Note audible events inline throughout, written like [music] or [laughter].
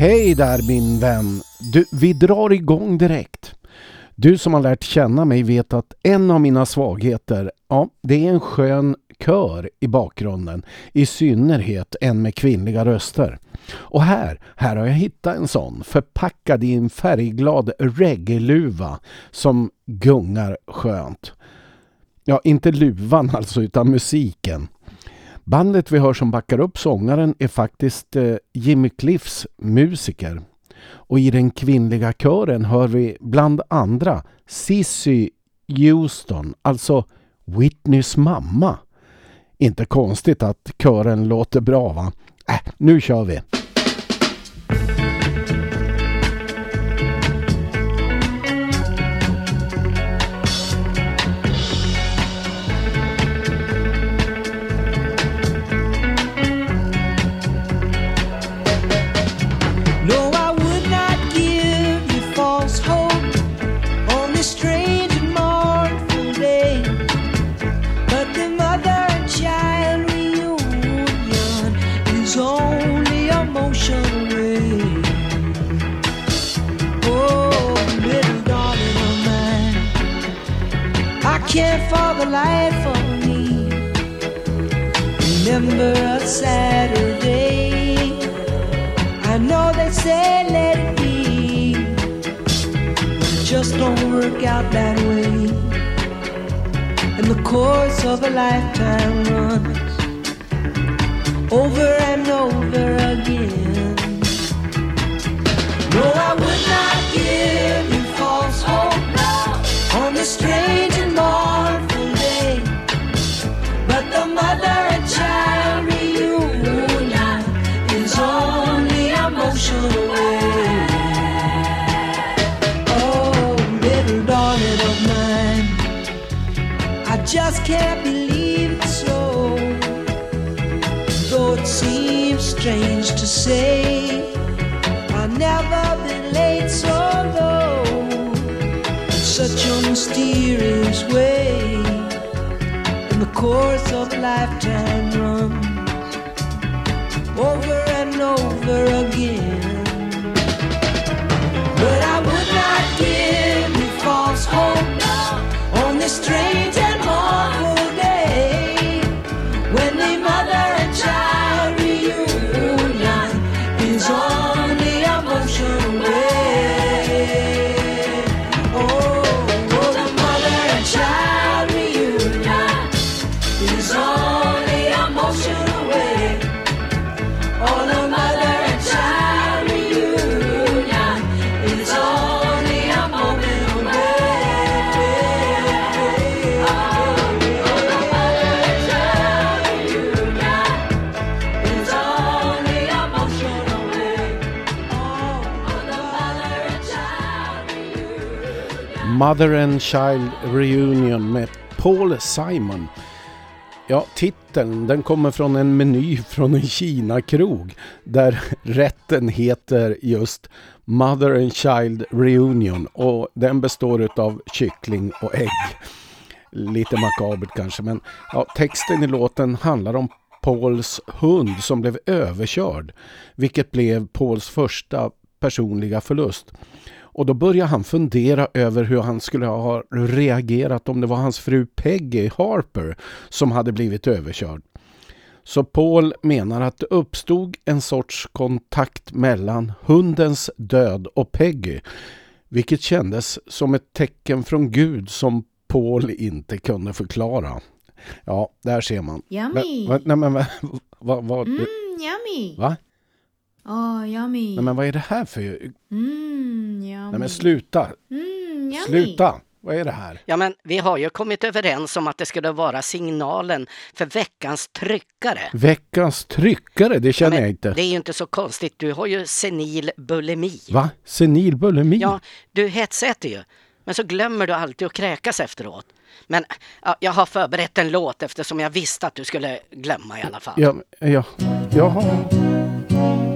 Hej där min vän! Du, vi drar igång direkt. Du som har lärt känna mig vet att en av mina svagheter, ja, det är en skön kör i bakgrunden. I synnerhet en med kvinnliga röster. Och här, här har jag hittat en sån förpackad i en färgglad reggae-luva som gungar skönt. Ja, inte luvan alltså utan musiken. Bandet vi hör som backar upp sångaren är faktiskt eh, Jimmy Cliffs musiker. Och i den kvinnliga kören hör vi bland andra Sissy Houston, alltså Whitneys mamma. Inte konstigt att kören låter bra va? Äh, nu kör vi! For the life of me. Remember a Saturday. I know they say let it be, but it just don't work out that way. And the course of a lifetime runs over and over again. No, I would not give on the strange and mournful day. But the mother and child reunion is only a motion away. Oh, little darling of mine, I just can't believe it's so. Though it seems strange to say, I've never been mysterious way. And the course of lifetime runs over and over again. But I would not give you false hope on this strange Mother and Child Reunion med Paul Simon. Ja, titeln den kommer från en meny från en Kina-krog där [laughs] rätten heter just Mother and Child Reunion och den består av kyckling och ägg. Lite makabert kanske men ja, texten i låten handlar om Pauls hund som blev överkörd vilket blev Pauls första personliga förlust. Och då börjar han fundera över hur han skulle ha reagerat om det var hans fru Peggy Harper som hade blivit överkörd. Så Paul menar att det uppstod en sorts kontakt mellan hundens död och Peggy. Vilket kändes som ett tecken från Gud som Paul inte kunde förklara. Ja, där ser man. Yummy. Va, va, nej men vad... Va, va, Mm, yummy. va? Oh, yummy. Nej men vad är det här för... Mm, yummy. Nej men sluta! Mm, yummy. Sluta! Vad är det här? Ja, men vi har ju kommit överens om att det skulle vara signalen för veckans tryckare. Veckans tryckare, det känner Men jag inte. Det är ju inte så konstigt, du har ju senil bulimi. Va? Senil bulimi? Ja, du hetsäter ju. Men så glömmer du alltid att kräkas efteråt. Men ja, jag har förberett en låt eftersom jag visste att du skulle glömma i alla fall. Ja, ja, jaha.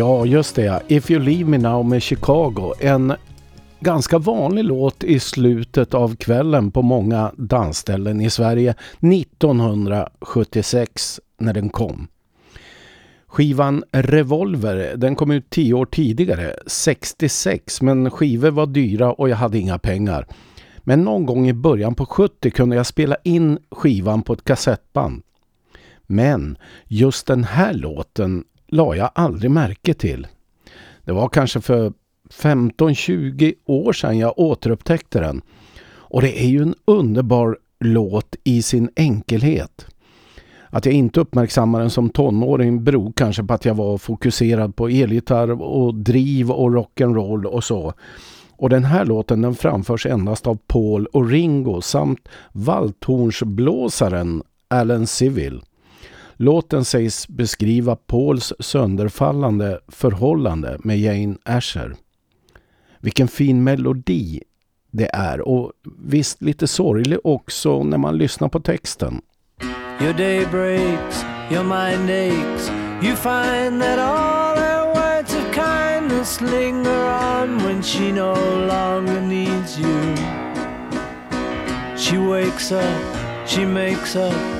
Ja, just det. If You Leave Me Now med Chicago. En ganska vanlig låt i slutet av kvällen på många dansställen i Sverige 1976 när den kom. Skivan Revolver, den kom ut tio år tidigare, 66, men skivor var dyra och jag hade inga pengar. Men någon gång i början på 70 kunde jag spela in skivan på ett kassettband. Men just den här låten la jag aldrig märke till. Det var kanske för 15-20 år sedan jag återupptäckte den. Och det är ju en underbar låt i sin enkelhet. Att jag inte uppmärksammade den som tonåring beror kanske på att jag var fokuserad på elgitarr och driv och rock'n'roll och så. Och den här låten den framförs endast av Paul och Ringo samt valthornsblåsaren Alan Civil. Låten sägs beskriva Pauls sönderfallande förhållande med Jane Asher. Vilken fin melodi det är och visst lite sorglig också när man lyssnar på texten. Your day breaks, your mind aches. You find that all her words of kindness linger on when she no longer needs you. She wakes up, she makes up,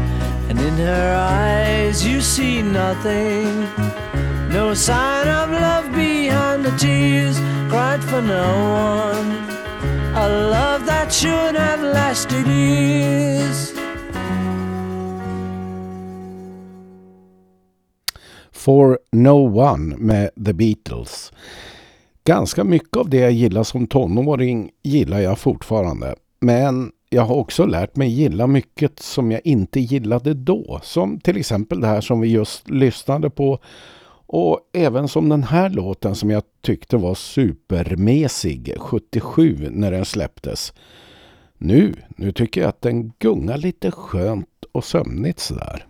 in her eyes you see nothing. No sign of love behind the tears cried for no one. A love that should have lasted years. For No One med The Beatles. Ganska mycket av det jag gillar som tonåring gillar jag fortfarande. Men jag har också lärt mig gilla mycket som jag inte gillade då. Som till exempel det här som vi just lyssnade på. Och även som den här låten som jag tyckte var supermesig 77 när den släpptes. Nu, nu tycker jag att den gungar lite skönt och sömnigt sådär.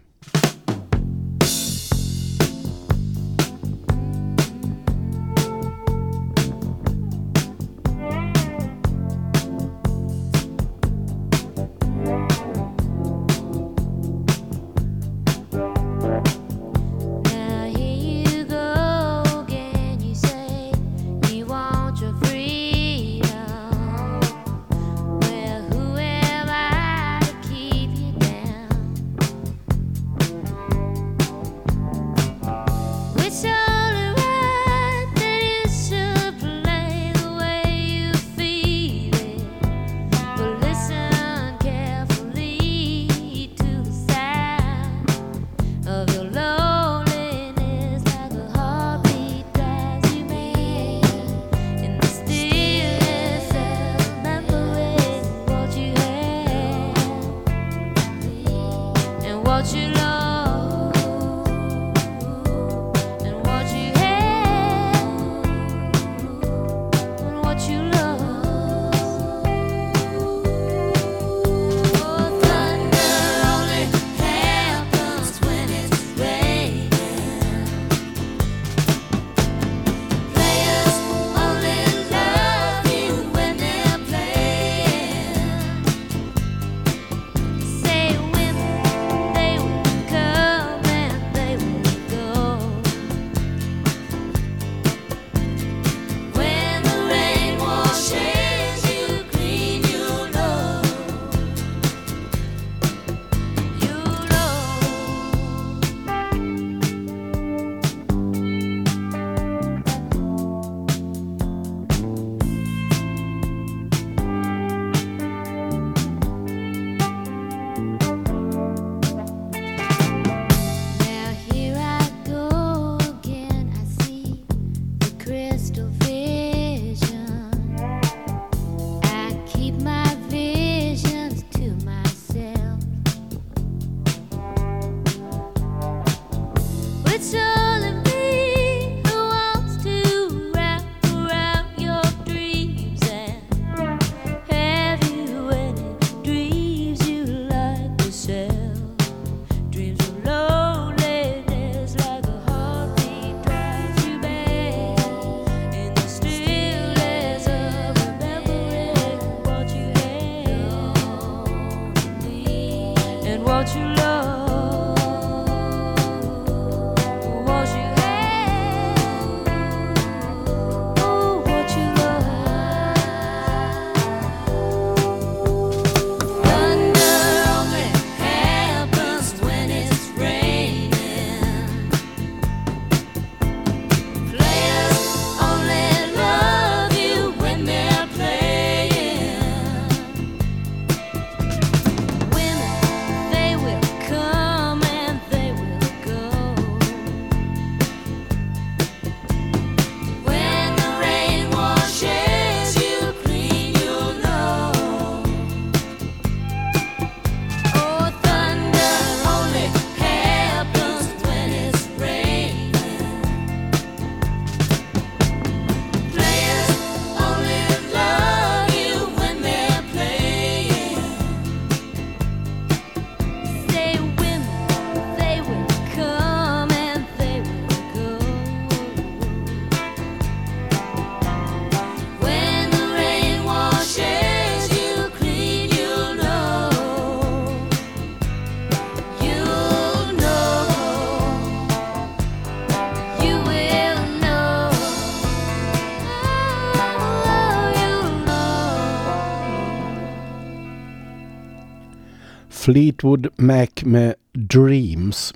Fleetwood Mac med Dreams.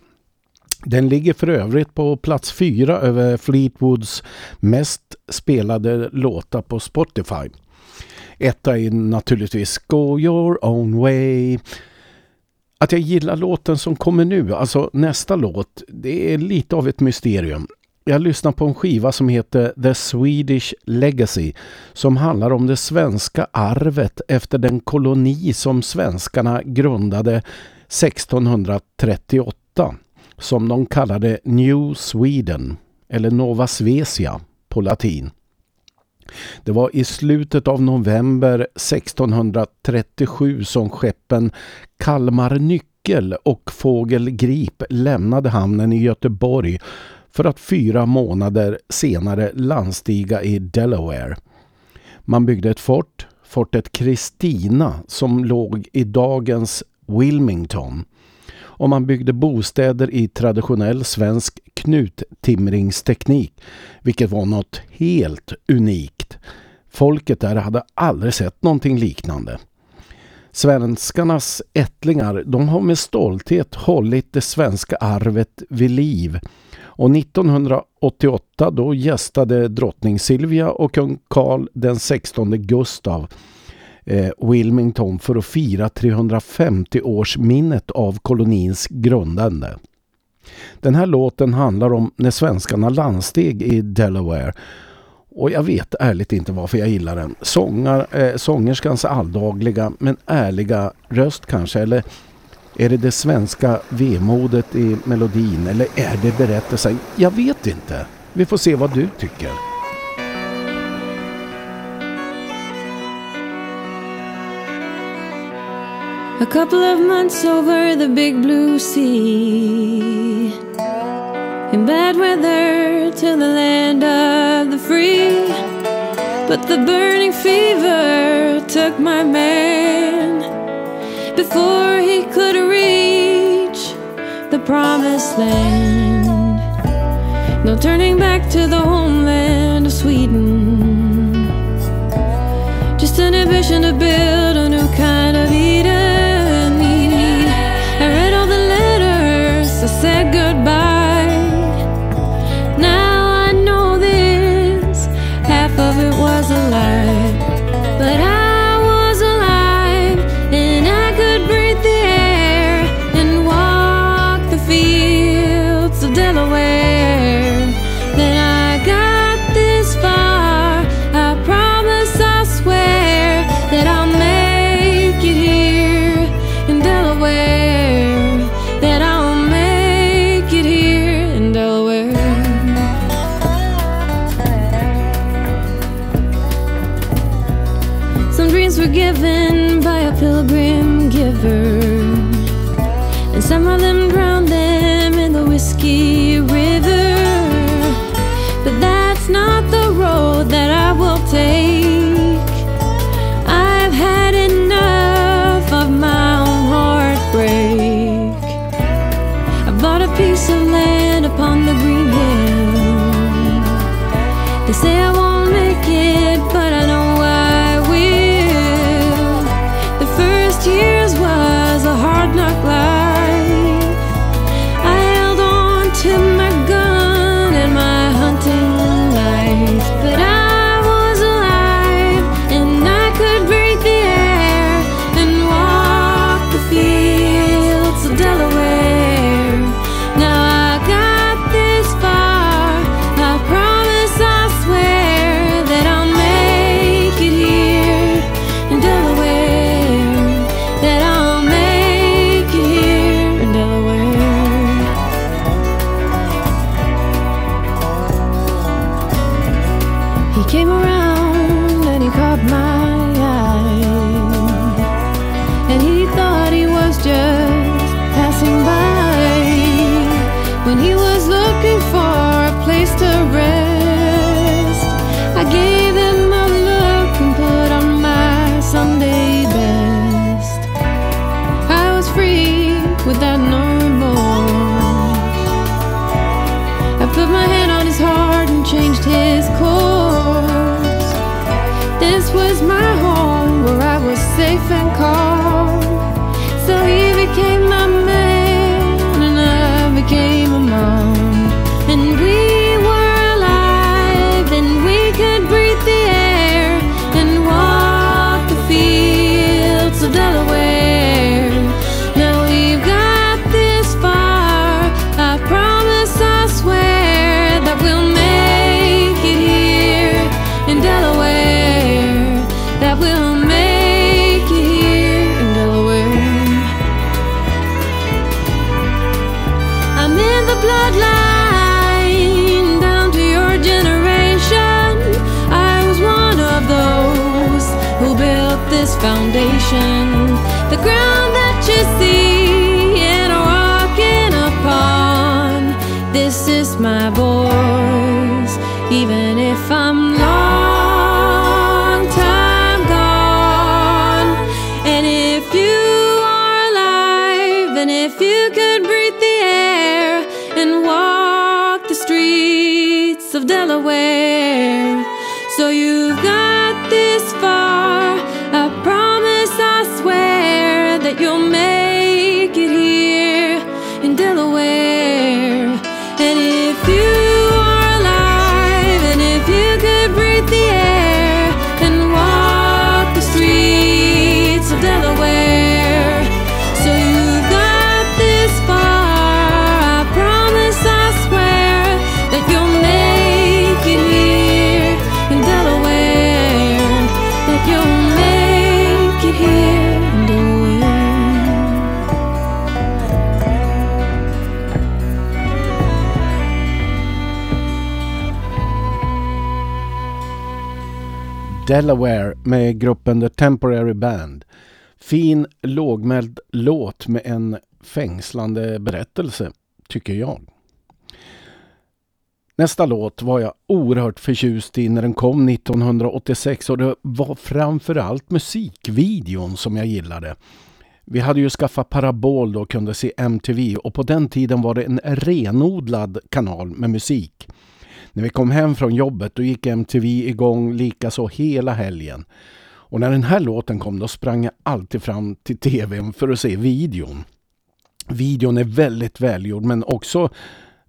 Den ligger för övrigt på plats fyra över Fleetwoods mest spelade låtar på Spotify. Etta är naturligtvis Go Your Own Way. Att jag gillar låten som kommer nu, alltså nästa låt, det är lite av ett mysterium. Jag lyssnar på en skiva som heter The Swedish Legacy som handlar om det svenska arvet efter den koloni som svenskarna grundade 1638 som de kallade New Sweden eller Nova Svesia på latin. Det var i slutet av november 1637 som skeppen Kalmar Nyckel och Fågel Grip lämnade hamnen i Göteborg för att fyra månader senare landstiga i Delaware. Man byggde ett fort, fortet Kristina, som låg i dagens Wilmington. Och man byggde bostäder i traditionell svensk knuttimringsteknik, vilket var något helt unikt. Folket där hade aldrig sett någonting liknande. Svenskarnas ättlingar, de har med stolthet hållit det svenska arvet vid liv. Och 1988 då gästade drottning Silvia och kung Carl den 16 Gustav eh, Wilmington för att fira 350 års minnet av kolonins grundande. Den här låten handlar om när svenskarna landsteg i Delaware och jag vet ärligt inte varför jag gillar den. Sångar, eh, sångerskans alldagliga men ärliga röst kanske eller är det det svenska vemodet i melodin eller är det berättelsen? Jag vet inte. Vi får se vad du tycker. A couple of months over the big blue sea. In bad weather to the land of the free. But the burning fever took my man before he could reach the promised land. No turning back to the homeland of Sweden. Just an ambition to build Delaware med gruppen The Temporary Band. Fin lågmäld låt med en fängslande berättelse, tycker jag. Nästa låt var jag oerhört förtjust i när den kom 1986 och det var framförallt musikvideon som jag gillade. Vi hade ju skaffat parabol då och kunde se MTV och på den tiden var det en renodlad kanal med musik. När vi kom hem från jobbet då gick MTV igång likaså hela helgen. Och när den här låten kom då sprang jag alltid fram till tvn för att se videon. Videon är väldigt välgjord men också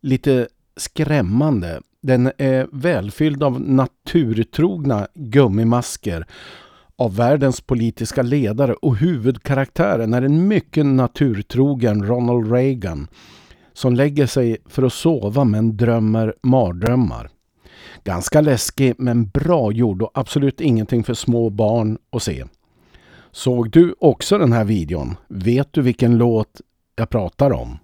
lite skrämmande. Den är välfylld av naturtrogna gummimasker av världens politiska ledare och huvudkaraktären är en mycket naturtrogen Ronald Reagan- som lägger sig för att sova men drömmer mardrömmar. Ganska läskig men bra gjord och absolut ingenting för små barn att se. Såg du också den här videon? Vet du vilken låt jag pratar om?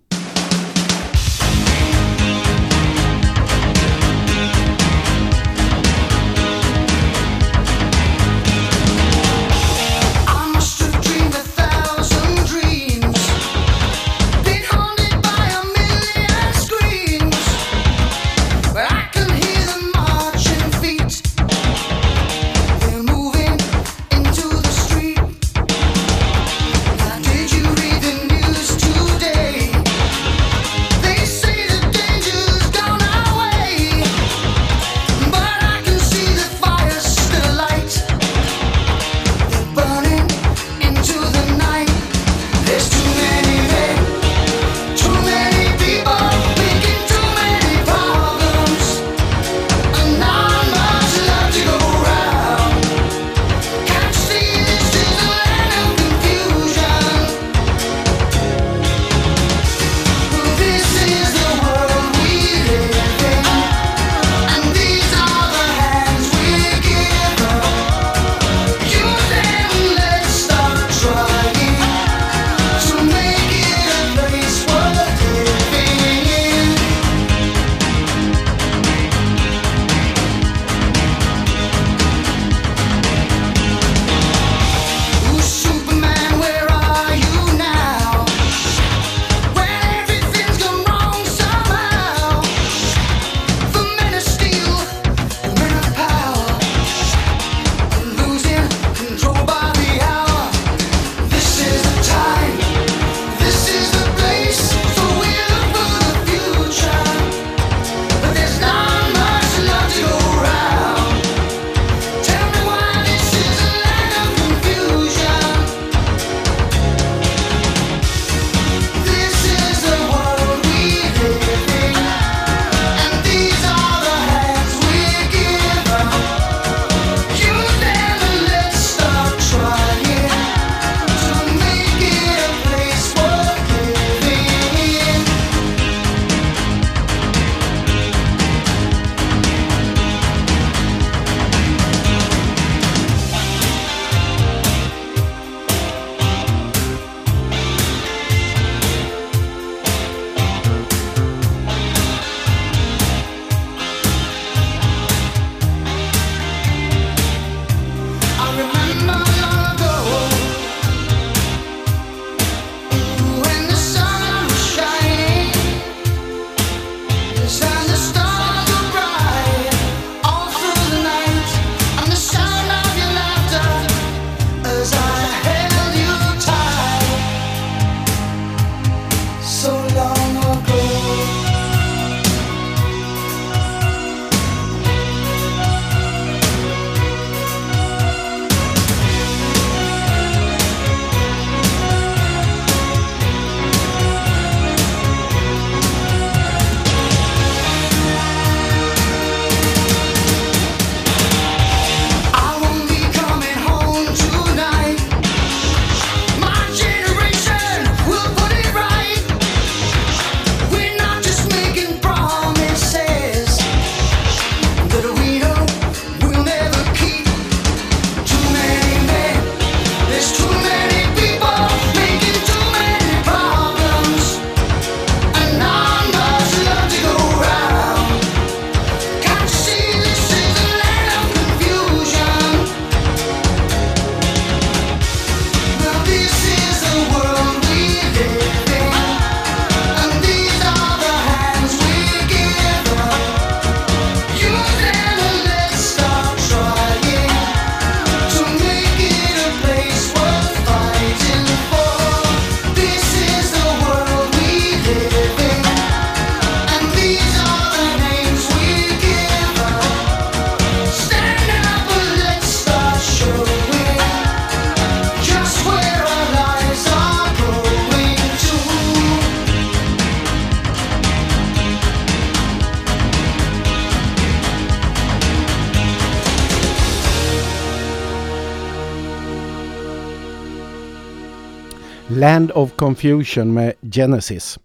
Land of Confusion med Genesis.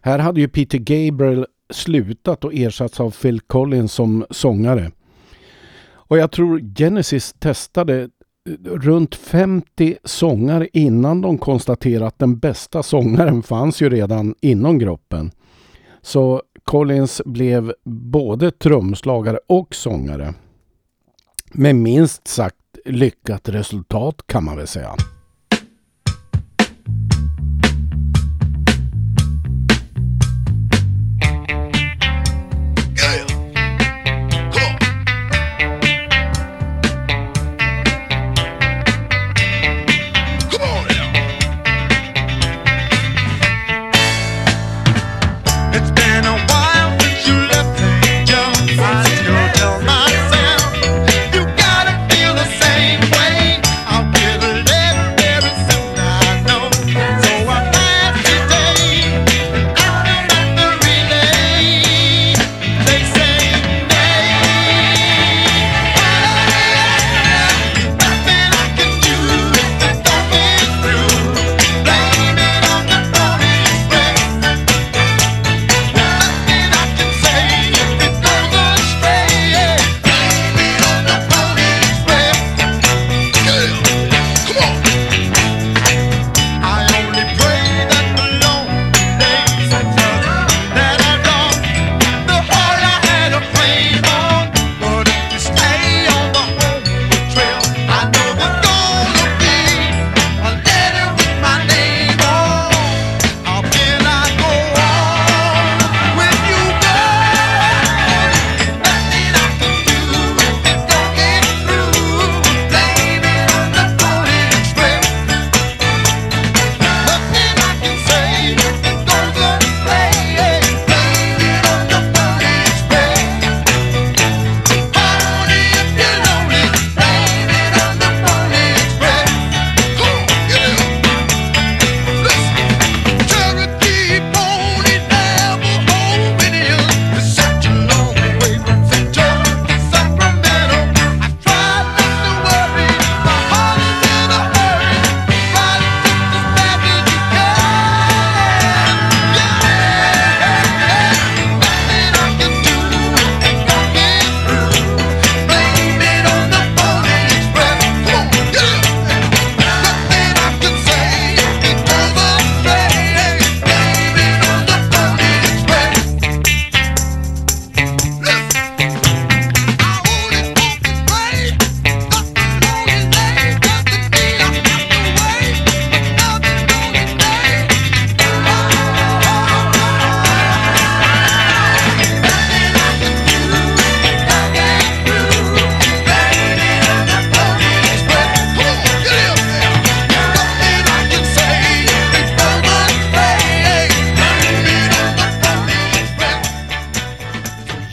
Här hade ju Peter Gabriel slutat och ersatts av Phil Collins som sångare. Och jag tror Genesis testade eh, runt 50 sångare innan de konstaterade att den bästa sångaren fanns ju redan inom gruppen. Så Collins blev både trumslagare och sångare. Med minst sagt lyckat resultat kan man väl säga.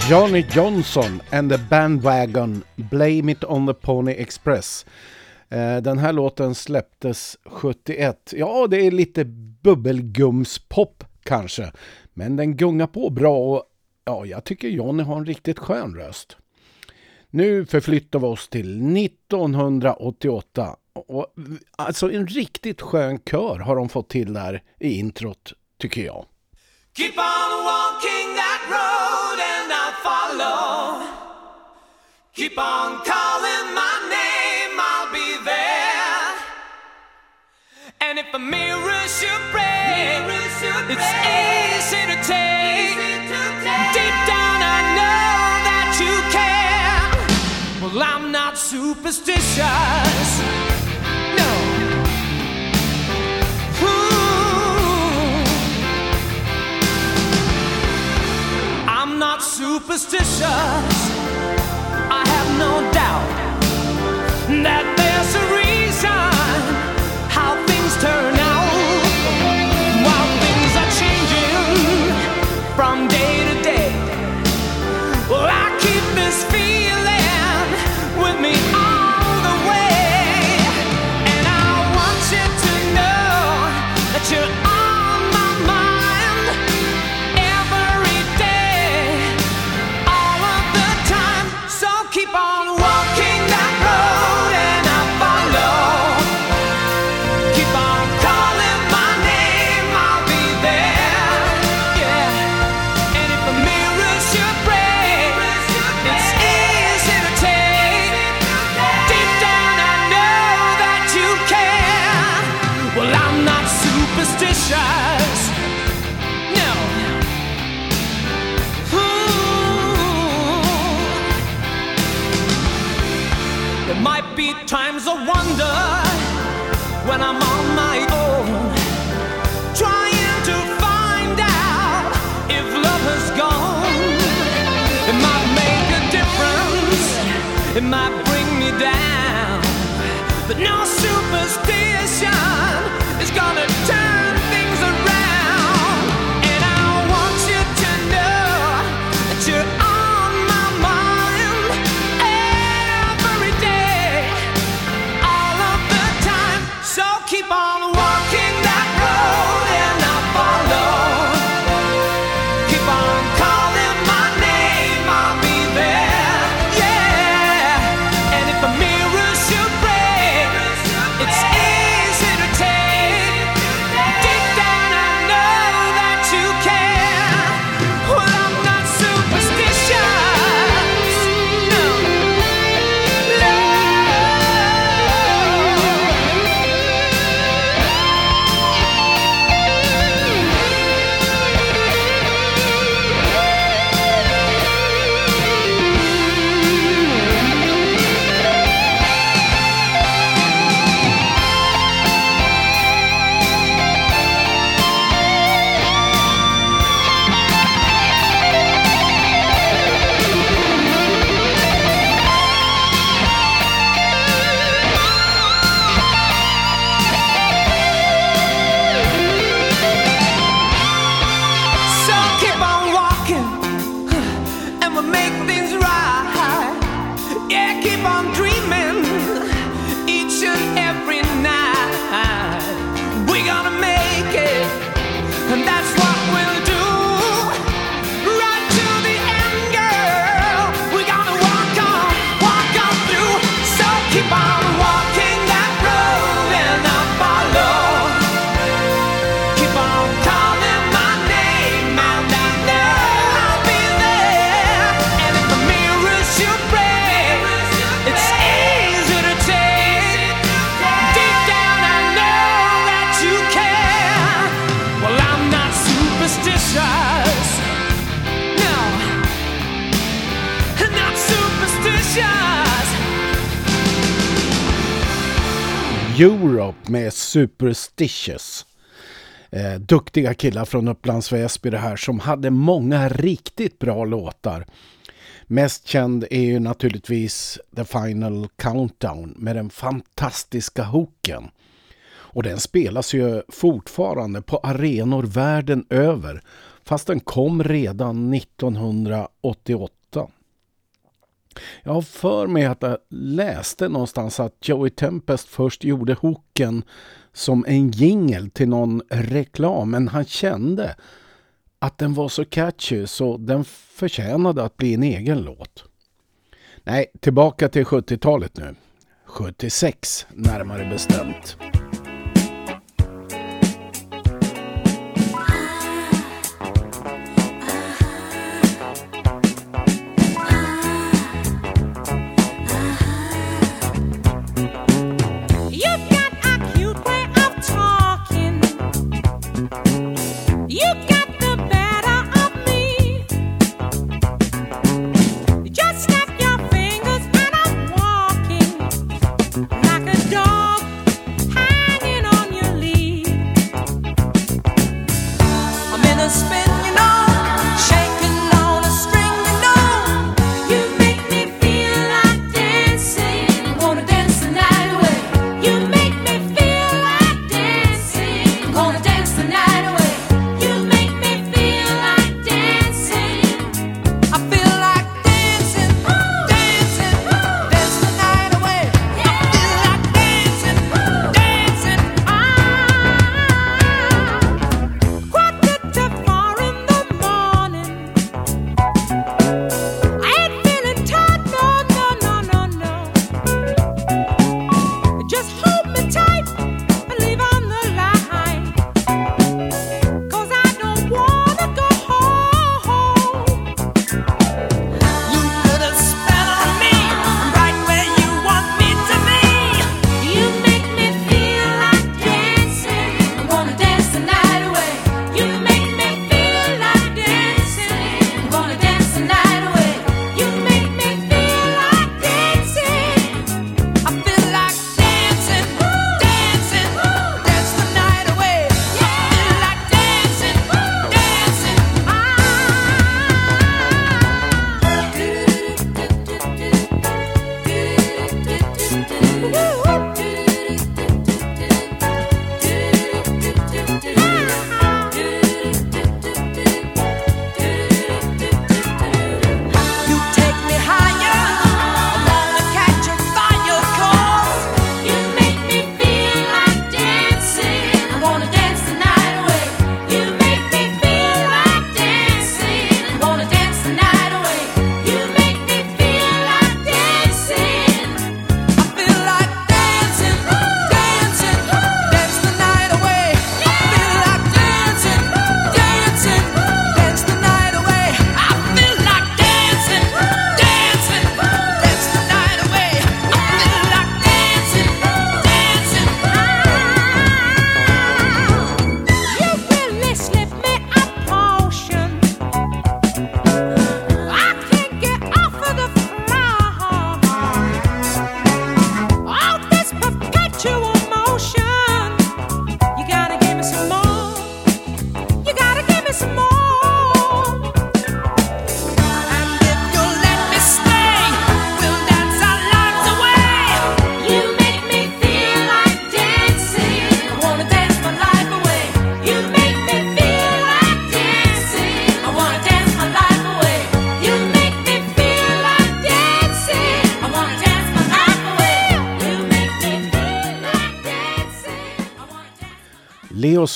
Johnny Johnson and the Bandwagon Blame It On The Pony Express. Eh, den här låten släpptes 71. Ja, det är lite bubbelgumspop kanske. Men den gungar på bra och ja, jag tycker Johnny har en riktigt skön röst. Nu förflyttar vi oss till 1988. Och, alltså en riktigt skön kör har de fått till där i introt, tycker jag. Keep on walking that road and Keep on calling my name, I'll be there. And if a mirror should break, it's easy to take. Deep down, I know that you care. Well, I'm not superstitious. No. I'm not superstitious. I have no doubt that there's a reason how things turn Superstitious. Eh, duktiga killar från Upplands Väsby det här som hade många riktigt bra låtar. Mest känd är ju naturligtvis The Final Countdown med den fantastiska hooken. Och den spelas ju fortfarande på arenor världen över fast den kom redan 1988. Jag har för mig att jag läste någonstans att Joey Tempest först gjorde hooken som en jingel till någon reklam men han kände att den var så catchy så den förtjänade att bli en egen låt. Nej, tillbaka till 70-talet nu. 76 närmare bestämt.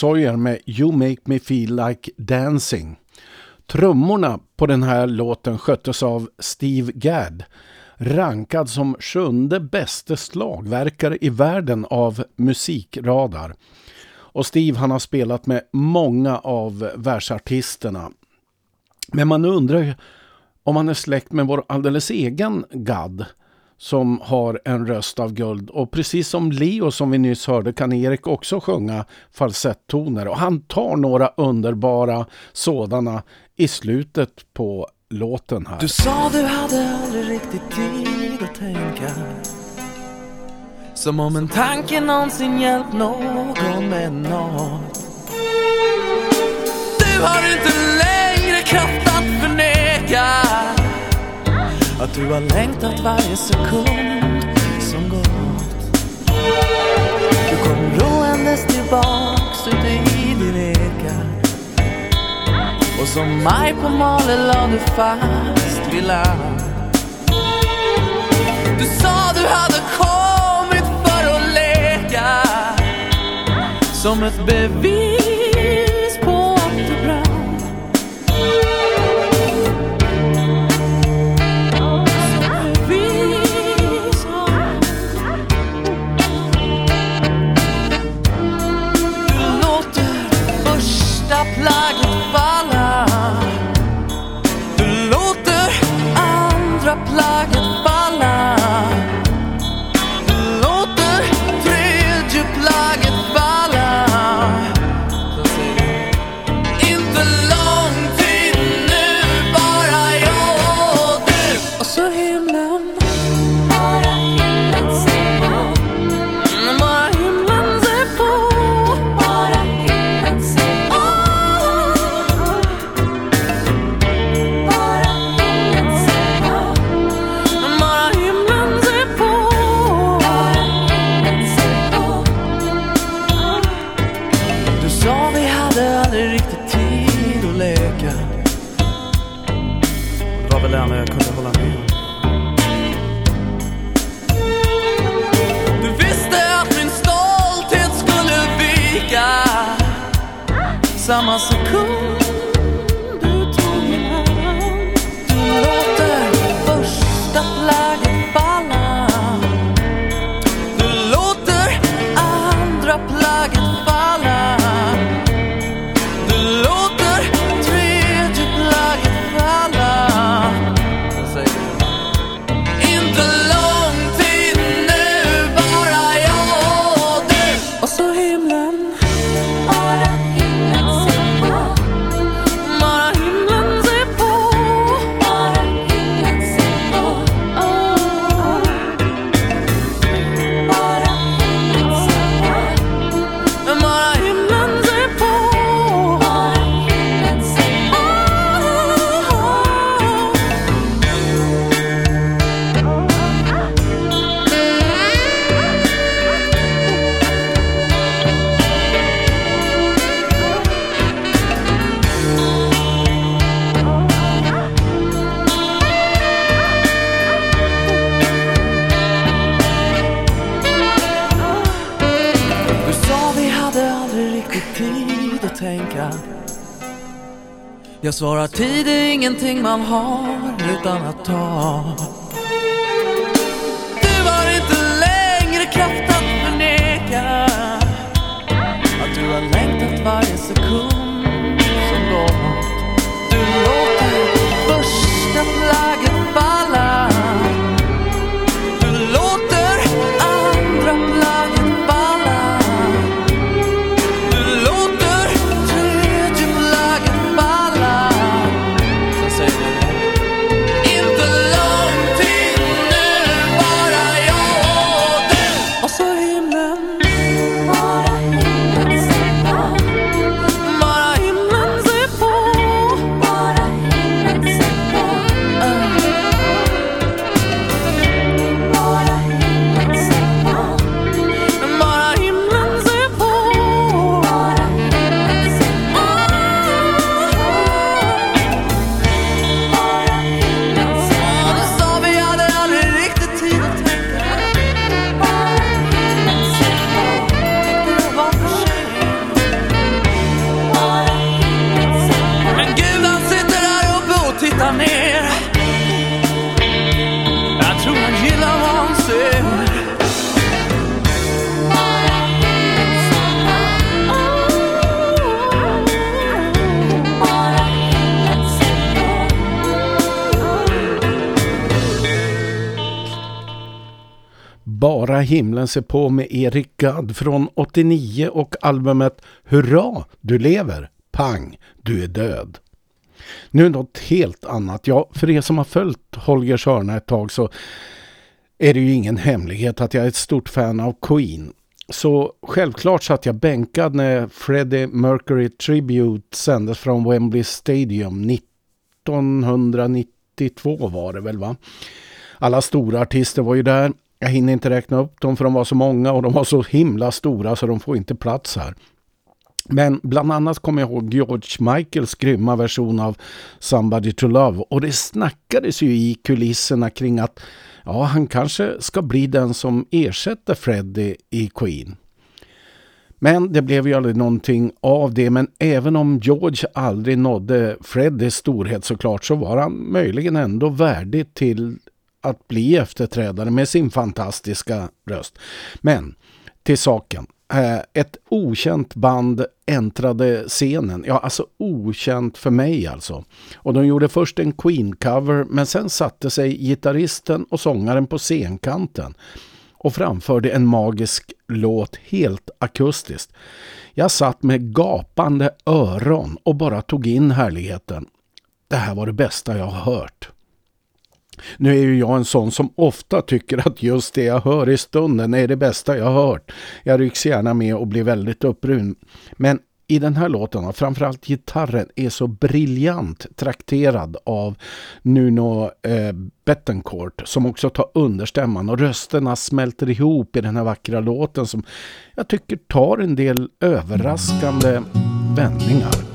Sawyer med You Make Me Feel Like Dancing. Trummorna på den här låten sköttes av Steve Gadd, rankad som sjunde bäste slagverkare i världen av musikradar. Och Steve han har spelat med många av världsartisterna. Men man undrar om han är släkt med vår alldeles egen Gadd- som har en röst av guld. Och precis som Leo som vi nyss hörde kan Erik också sjunga falsettoner. Och han tar några underbara sådana i slutet på låten här. Du sa du hade aldrig riktigt tid att tänka Som om en tanke någonsin hjälpt någon med något Du har inte längre kraft att du har längtat varje sekund som gått. Du kom roandes tillbaks ut i din eka. Och som maj på malen la du fast vid land. Du sa du hade kommit för att leka. Som ett bevis Jag svarar tid är ingenting man har utan att ta. Bara se ser på med Erik Gadd från 89 och albumet Hurra, du lever, pang, du är död. Nu något helt annat. Ja, för er som har följt Holger Sörna ett tag så är det ju ingen hemlighet att jag är ett stort fan av Queen. Så självklart satt jag bänkad när Freddie Mercury Tribute sändes från Wembley Stadium 1992 var det väl va? Alla stora artister var ju där. Jag hinner inte räkna upp dem för de var så många och de var så himla stora så de får inte plats här. Men bland annat kommer jag ihåg George Michaels grymma version av Somebody to Love och det snackades ju i kulisserna kring att ja, han kanske ska bli den som ersätter Freddie i Queen. Men det blev ju aldrig någonting av det. Men även om George aldrig nådde Freddies storhet såklart så var han möjligen ändå värdig till att bli efterträdare med sin fantastiska röst. Men till saken. Eh, ett okänt band äntrade scenen. Ja, alltså okänt för mig alltså. Och de gjorde först en Queen-cover men sen satte sig gitarristen och sångaren på scenkanten och framförde en magisk låt helt akustiskt. Jag satt med gapande öron och bara tog in härligheten. Det här var det bästa jag har hört. Nu är ju jag en sån som ofta tycker att just det jag hör i stunden är det bästa jag har hört. Jag rycks gärna med och blir väldigt upprymd. Men i den här låten, och framförallt gitarren, är så briljant trakterad av Nuno eh, Bettencourt som också tar understämman och rösterna smälter ihop i den här vackra låten som jag tycker tar en del överraskande vändningar.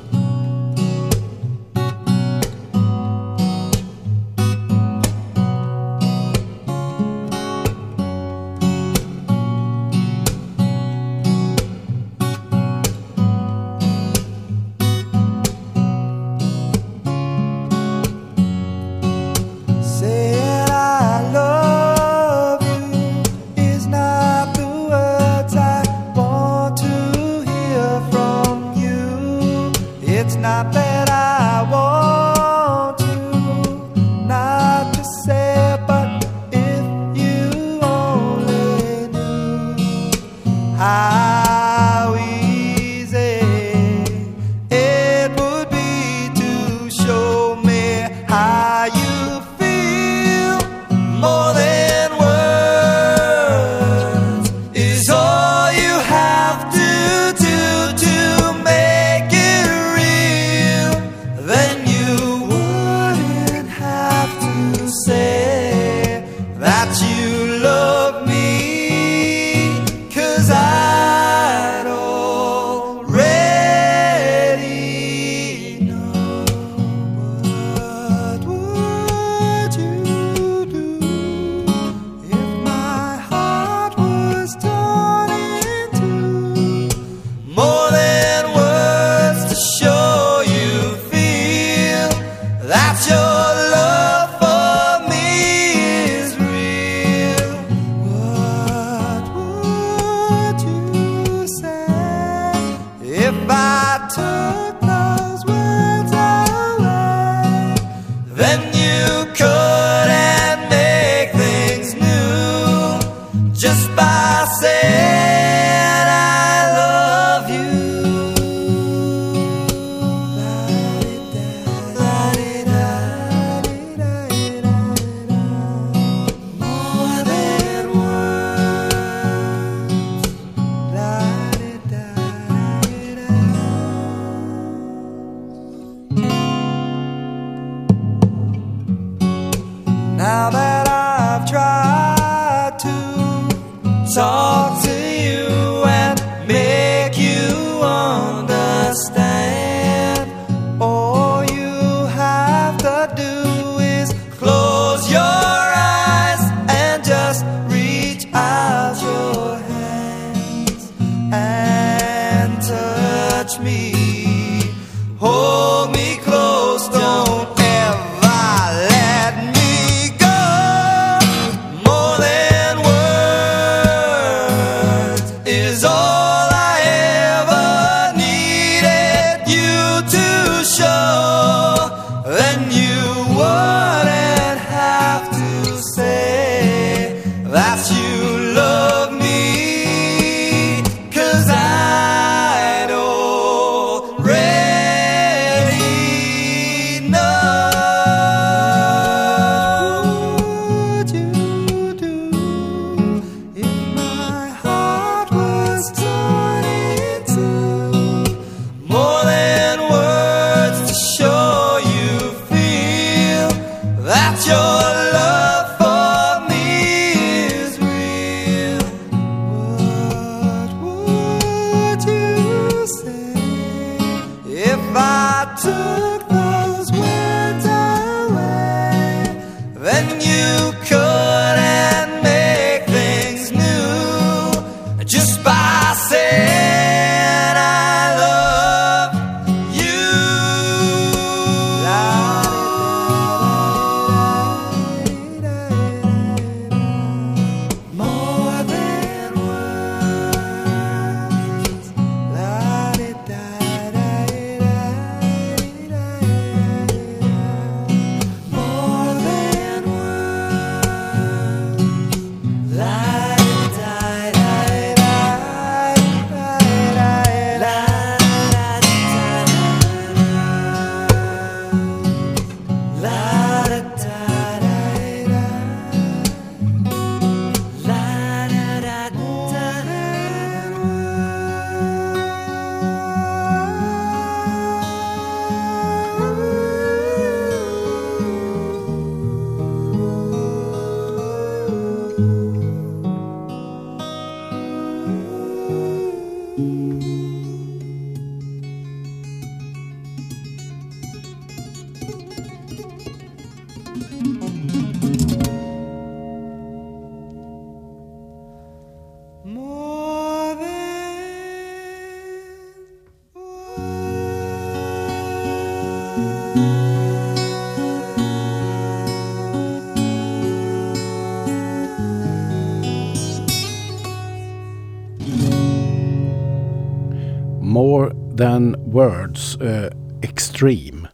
than words eh, extreme.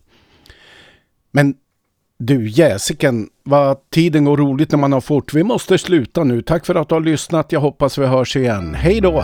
Men du jäsiken, vad tiden går roligt när man har fort. Vi måste sluta nu. Tack för att du har lyssnat. Jag hoppas vi hörs igen. Hej då!